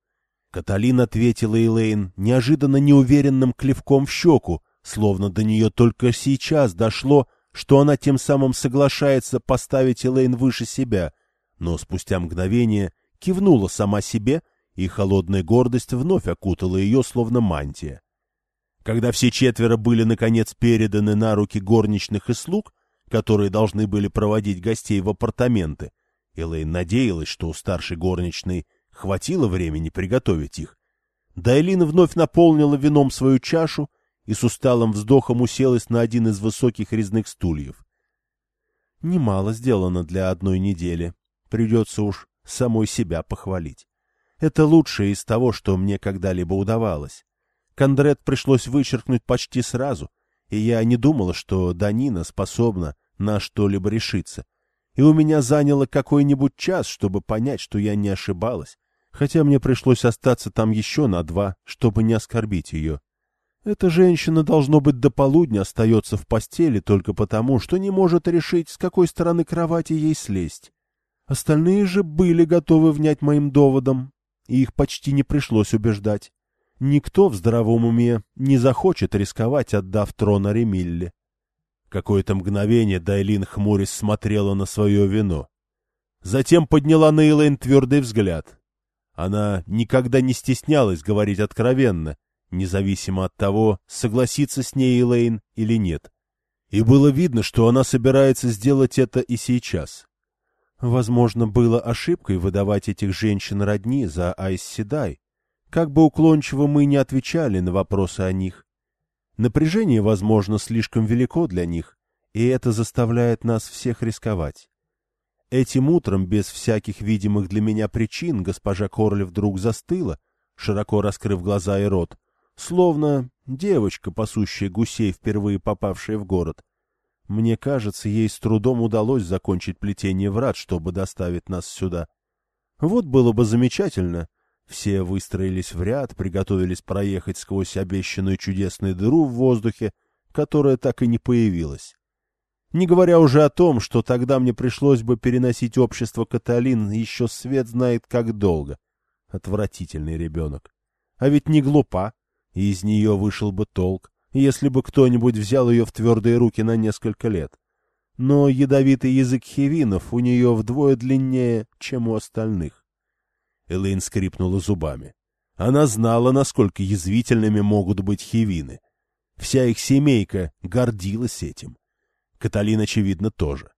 [SPEAKER 2] Каталин ответила Элейн неожиданно неуверенным клевком в щеку, словно до нее только сейчас дошло, что она тем самым соглашается поставить Элейн выше себя, но спустя мгновение кивнула сама себе, и холодная гордость вновь окутала ее, словно мантия. Когда все четверо были, наконец, переданы на руки горничных и слуг, которые должны были проводить гостей в апартаменты. Элейн надеялась, что у старшей горничной хватило времени приготовить их. Дайлин вновь наполнила вином свою чашу и с усталым вздохом уселась на один из высоких резных стульев. Немало сделано для одной недели. Придется уж самой себя похвалить. Это лучшее из того, что мне когда-либо удавалось. Кондрет пришлось вычеркнуть почти сразу, и я не думала, что Данина способна на что-либо решиться. И у меня заняло какой-нибудь час, чтобы понять, что я не ошибалась, хотя мне пришлось остаться там еще на два, чтобы не оскорбить ее. Эта женщина, должно быть, до полудня остается в постели только потому, что не может решить, с какой стороны кровати ей слезть. Остальные же были готовы внять моим доводам, и их почти не пришлось убеждать. Никто в здравом уме не захочет рисковать, отдав трон Аремилле. Какое-то мгновение Дайлин хмурясь смотрела на свое вино. Затем подняла на Элэйн твердый взгляд. Она никогда не стеснялась говорить откровенно, независимо от того, согласится с ней Элэйн или нет. И было видно, что она собирается сделать это и сейчас. Возможно, было ошибкой выдавать этих женщин родни за Айс Седай. Как бы уклончиво мы не отвечали на вопросы о них, Напряжение, возможно, слишком велико для них, и это заставляет нас всех рисковать. Этим утром, без всяких видимых для меня причин, госпожа Корли вдруг застыла, широко раскрыв глаза и рот, словно девочка, пасущая гусей, впервые попавшая в город. Мне кажется, ей с трудом удалось закончить плетение врат, чтобы доставить нас сюда. Вот было бы замечательно, все выстроились в ряд, приготовились проехать сквозь обещанную чудесную дыру в воздухе, которая так и не появилась. Не говоря уже о том, что тогда мне пришлось бы переносить общество Каталин еще свет знает как долго. Отвратительный ребенок. А ведь не глупа, и из нее вышел бы толк, если бы кто-нибудь взял ее в твердые руки на несколько лет. Но ядовитый язык хивинов у нее вдвое длиннее, чем у остальных. Элэйн скрипнула зубами. Она знала, насколько язвительными могут быть хивины. Вся их семейка гордилась этим. Каталин, очевидно, тоже.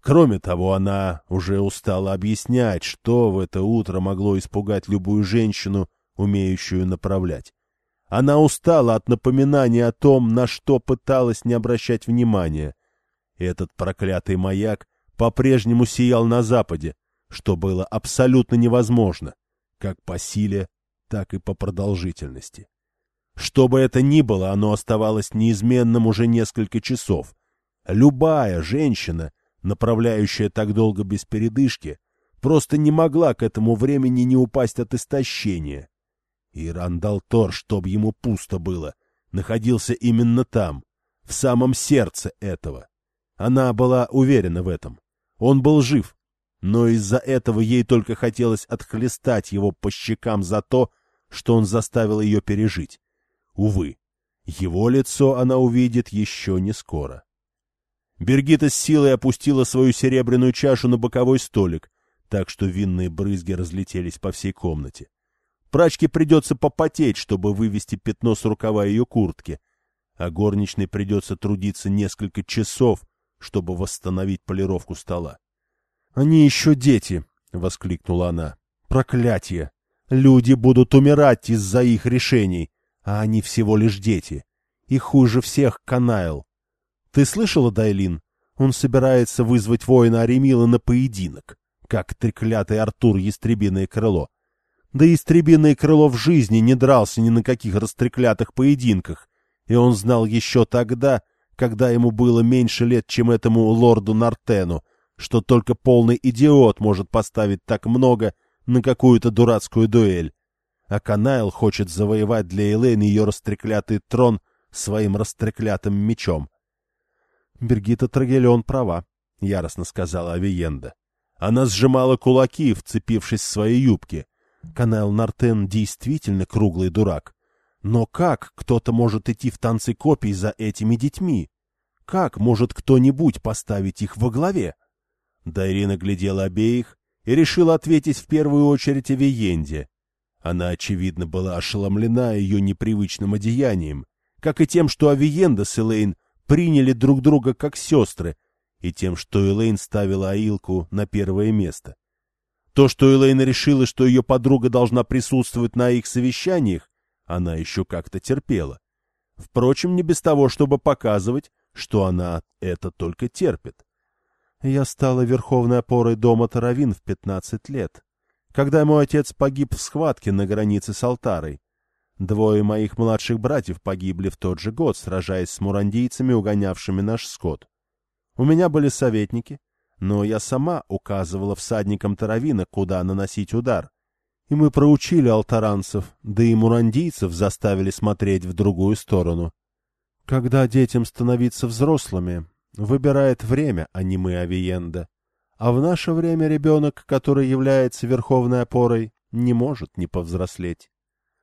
[SPEAKER 2] Кроме того, она уже устала объяснять, что в это утро могло испугать любую женщину, умеющую направлять. Она устала от напоминания о том, на что пыталась не обращать внимания. Этот проклятый маяк по-прежнему сиял на западе, что было абсолютно невозможно, как по силе, так и по продолжительности. Что бы это ни было, оно оставалось неизменным уже несколько часов. Любая женщина, направляющая так долго без передышки, просто не могла к этому времени не упасть от истощения. И Рандалтор, чтоб ему пусто было, находился именно там, в самом сердце этого. Она была уверена в этом. Он был жив, но из-за этого ей только хотелось отхлестать его по щекам за то, что он заставил ее пережить. Увы, его лицо она увидит еще не скоро. Бергита с силой опустила свою серебряную чашу на боковой столик, так что винные брызги разлетелись по всей комнате. Прачке придется попотеть, чтобы вывести пятно с рукава ее куртки, а горничной придется трудиться несколько часов, чтобы восстановить полировку стола. — Они еще дети! — воскликнула она. — Проклятие! Люди будут умирать из-за их решений, а они всего лишь дети. И хуже всех Канайл. Ты слышала, Дайлин? Он собирается вызвать воина Аремила на поединок, как треклятый Артур Ястребиное Крыло. Да истребиное крыло в жизни не дрался ни на каких растреклятых поединках, и он знал еще тогда, когда ему было меньше лет, чем этому лорду Нартену, что только полный идиот может поставить так много на какую-то дурацкую дуэль. А Канайл хочет завоевать для Элейн ее растреклятый трон своим растреклятым мечом. — Бергита Трагелион права, — яростно сказала Авиенда. Она сжимала кулаки, вцепившись в свои юбки — Канайл Нартен действительно круглый дурак. Но как кто-то может идти в танцы копий за этими детьми? Как может кто-нибудь поставить их во главе? Дайлин глядела обеих и решила ответить в первую очередь о Виенде. Она, очевидно, была ошеломлена ее непривычным одеянием, как и тем, что Авиенда с Элейн приняли друг друга как сестры, и тем, что Элейн ставила Аилку на первое место. То, что Элейна решила, что ее подруга должна присутствовать на их совещаниях, она еще как-то терпела. Впрочем, не без того, чтобы показывать, что она это только терпит. Я стала верховной опорой дома Таравин в пятнадцать лет, когда мой отец погиб в схватке на границе с Алтарой. Двое моих младших братьев погибли в тот же год, сражаясь с мурандийцами, угонявшими наш скот. У меня были советники, но я сама указывала всадникам Таравина, куда наносить удар. И мы проучили алтаранцев, да и мурандийцев заставили смотреть в другую сторону. Когда детям становиться взрослыми, выбирает время, а не мы, Авиенда. А в наше время ребенок, который является верховной опорой, не может не повзрослеть.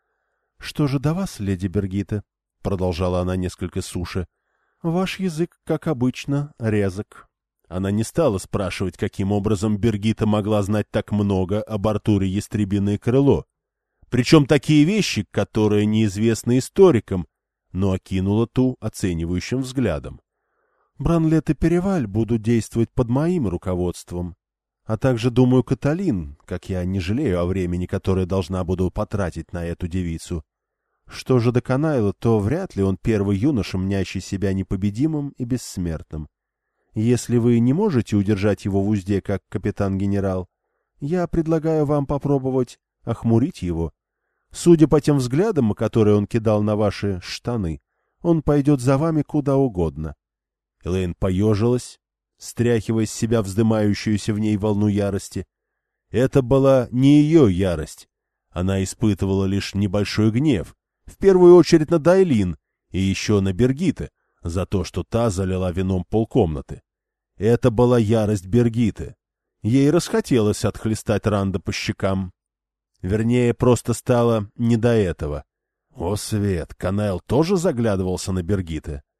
[SPEAKER 2] — Что же до вас, леди Бергита? — продолжала она несколько суше. — Ваш язык, как обычно, резок. Она не стала спрашивать, каким образом Бергита могла знать так много об Артуре Ястребиное крыло. Причем такие вещи, которые неизвестны историкам, но окинула ту оценивающим взглядом. Бранлет и Переваль будут действовать под моим руководством. А также, думаю, Каталин, как я не жалею о времени, которое должна буду потратить на эту девицу. Что же до Канайла, то вряд ли он первый юноша, мнящий себя непобедимым и бессмертным. Если вы не можете удержать его в узде, как капитан-генерал, я предлагаю вам попробовать охмурить его. Судя по тем взглядам, которые он кидал на ваши штаны, он пойдет за вами куда угодно. Элэйн поежилась, стряхивая с себя вздымающуюся в ней волну ярости. Это была не ее ярость. Она испытывала лишь небольшой гнев, в первую очередь на Дайлин и еще на Бергита, за то, что та залила вином полкомнаты.
[SPEAKER 1] Это была ярость Бергиты. Ей расхотелось отхлестать Ранда по щекам. Вернее, просто стало не до этого. О, Свет, Канайл тоже заглядывался на Бергиты.
[SPEAKER 2] —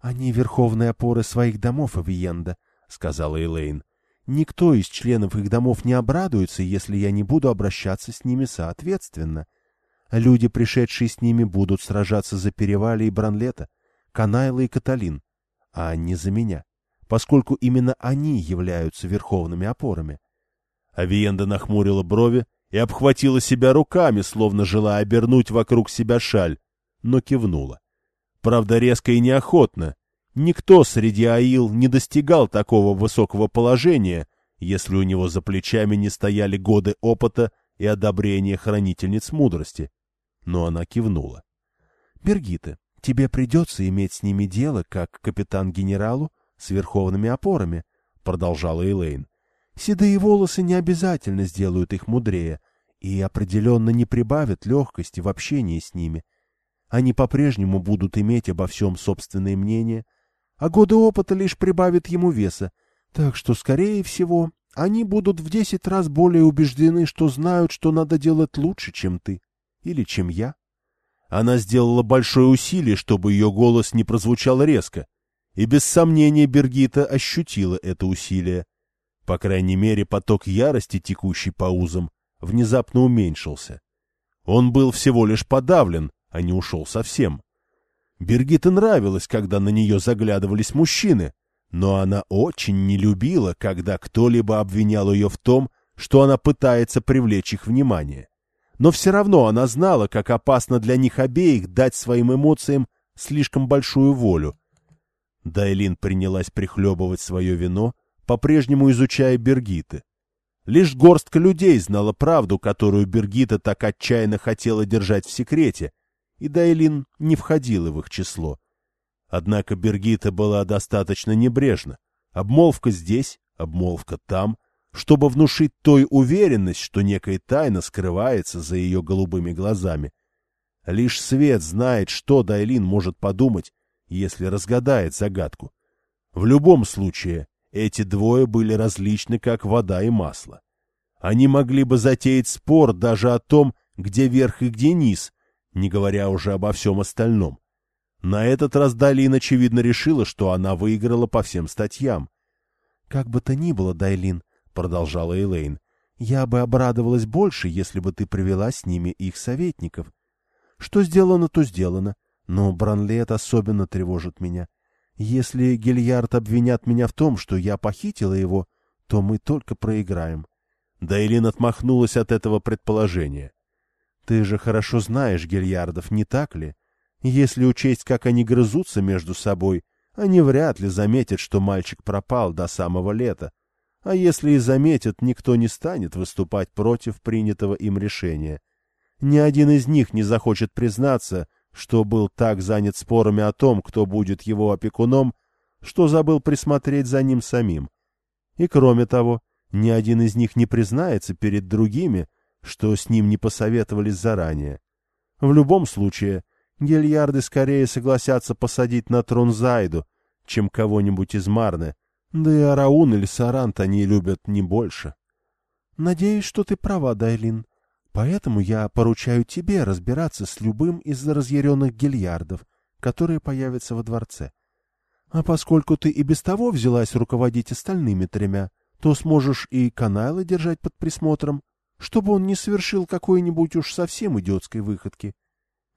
[SPEAKER 2] Они верховные опоры своих домов, Авиенда, — сказала Элейн. — Никто из членов их домов не обрадуется, если я не буду обращаться с ними соответственно. Люди, пришедшие с ними, будут сражаться за Перевали и Бранлета, Канайла и Каталин, а не за меня, поскольку именно они являются верховными опорами.
[SPEAKER 1] Авиенда нахмурила брови и обхватила себя руками, словно желая обернуть вокруг себя шаль, но кивнула. Правда, резко и неохотно. Никто среди Аил не достигал такого высокого положения, если у него за плечами не стояли годы опыта и одобрения хранительниц мудрости. Но она кивнула.
[SPEAKER 2] — Бергита, тебе придется иметь с ними дело, как капитан-генералу, с верховными опорами, — продолжала Элейн. Седые волосы не обязательно сделают их мудрее и определенно не прибавят легкости в общении с ними. Они по-прежнему будут иметь обо всем собственное мнение, а годы опыта лишь прибавят ему веса, так что, скорее всего, они будут в десять раз более убеждены, что знают, что надо делать лучше, чем ты или чем я.
[SPEAKER 1] Она сделала большое усилие, чтобы ее голос не прозвучал резко, и без сомнения Бергита ощутила это усилие. По крайней мере, поток ярости, текущий по узам, внезапно уменьшился. Он был всего лишь подавлен, а не ушел совсем. Бергите нравилось, когда на нее заглядывались мужчины, но она очень не любила, когда кто-либо обвинял ее в том, что она пытается привлечь их внимание. Но все равно она знала, как опасно для них обеих дать своим эмоциям слишком большую волю. Дайлин принялась прихлебывать свое вино, по-прежнему изучая Бергиты. Лишь горстка людей знала правду, которую Бергита так отчаянно хотела держать в секрете, и Дайлин не входила в их число. Однако Бергита была достаточно небрежна. Обмолвка здесь, обмолвка там, чтобы внушить той уверенность, что некая тайна скрывается за ее голубыми глазами. Лишь свет знает, что Дайлин может подумать, если разгадает загадку. В любом случае, эти двое были различны, как вода и масло. Они могли бы затеять спор даже о том, где верх и где низ, не говоря уже обо всем остальном. На этот раз Дайлин, очевидно, решила, что она выиграла по всем статьям.
[SPEAKER 2] — Как бы то ни было, Дайлин, — продолжала Элейн, — я бы обрадовалась больше, если бы ты привела с ними их советников. Что сделано, то сделано, но Бранлет особенно тревожит меня. — если Гильярд обвинят меня в том, что я похитила его, то мы только проиграем.
[SPEAKER 1] Дайлин отмахнулась от этого предположения.
[SPEAKER 2] Ты же хорошо знаешь Гильярдов, не так ли? Если учесть, как они грызутся между собой, они вряд ли заметят, что мальчик пропал до самого лета. А если и заметят, никто не станет выступать против принятого им решения. Ни один из них не захочет признаться, что был так занят спорами о том, кто будет его опекуном, что забыл присмотреть за ним самим. И кроме того, ни один из них не признается перед другими, что с ним не посоветовались заранее. В любом случае, гельярды скорее согласятся посадить на трон Зайду, чем кого-нибудь из Марны, да и Араун или Сарант они любят не больше. — Надеюсь, что ты права, Дайлин, Поэтому я поручаю тебе разбираться с любым из разъяренных гильярдов, которые появятся во дворце. А поскольку ты и без того взялась руководить остальными тремя, то сможешь и Канайла держать под присмотром, чтобы он не совершил какой-нибудь уж совсем идиотской выходки.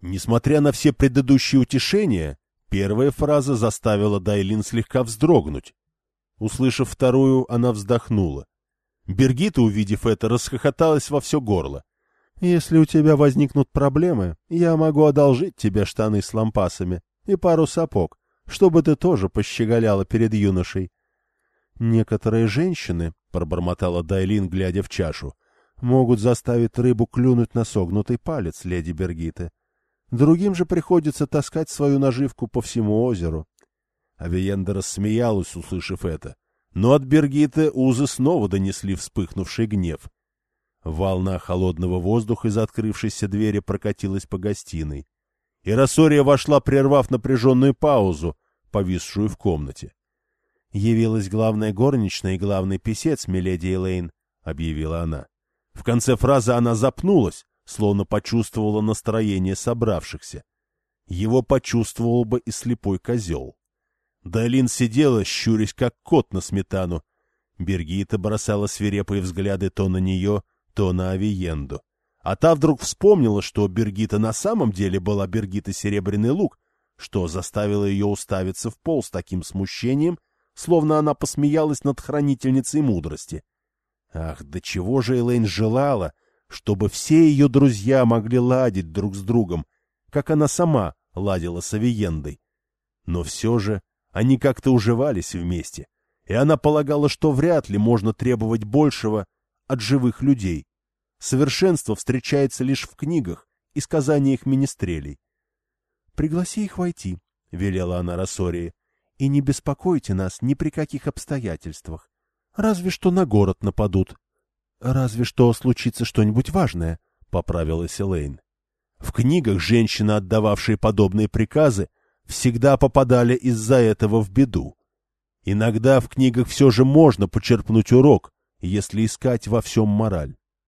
[SPEAKER 1] Несмотря на все предыдущие утешения, первая фраза заставила Дайлин слегка вздрогнуть. Услышав вторую, она вздохнула. Бергита, увидев это, расхохоталась во все горло.
[SPEAKER 2] Если у тебя возникнут проблемы, я могу одолжить тебе штаны с лампасами и пару сапог, чтобы ты тоже пощеголяла перед юношей. Некоторые женщины, — пробормотала Дайлин, глядя в чашу, — могут заставить рыбу клюнуть на согнутый палец леди Бергиты. Другим же приходится таскать свою наживку по всему озеру.
[SPEAKER 1] Авиенда рассмеялась, услышав это, но от Бергиты узы снова донесли вспыхнувший гнев — Волна холодного воздуха из открывшейся двери прокатилась по гостиной. И Рассория вошла, прервав напряженную паузу, повисшую в комнате.
[SPEAKER 2] «Явилась главная горничная и главный писец, миледи Элейн», — объявила она. В конце фразы она запнулась, словно почувствовала настроение собравшихся. Его почувствовал бы и слепой козел. Далин сидела, щурясь, как кот на сметану. Бергита бросала свирепые взгляды то на нее, то на Авиенду. А та вдруг вспомнила, что Бергита на самом деле была Бергита Серебряный Лук, что заставило ее уставиться в пол с таким смущением, словно она посмеялась над хранительницей мудрости. Ах, до чего же Элейн желала, чтобы все ее друзья могли ладить друг с другом, как она сама ладила с Авиендой. Но все же они как-то уживались вместе, и она полагала, что вряд ли можно требовать большего от живых людей. Совершенство встречается лишь в книгах и сказаниях министрелей. — Пригласи их войти, — велела она Рассории, — и не беспокойте нас ни при каких обстоятельствах. Разве что на город нападут. — Разве что случится что-нибудь важное, — поправилась Элейн. В книгах женщины, отдававшие подобные приказы, всегда попадали из-за этого в беду. Иногда в книгах все же можно почерпнуть урок, если искать во всем мораль.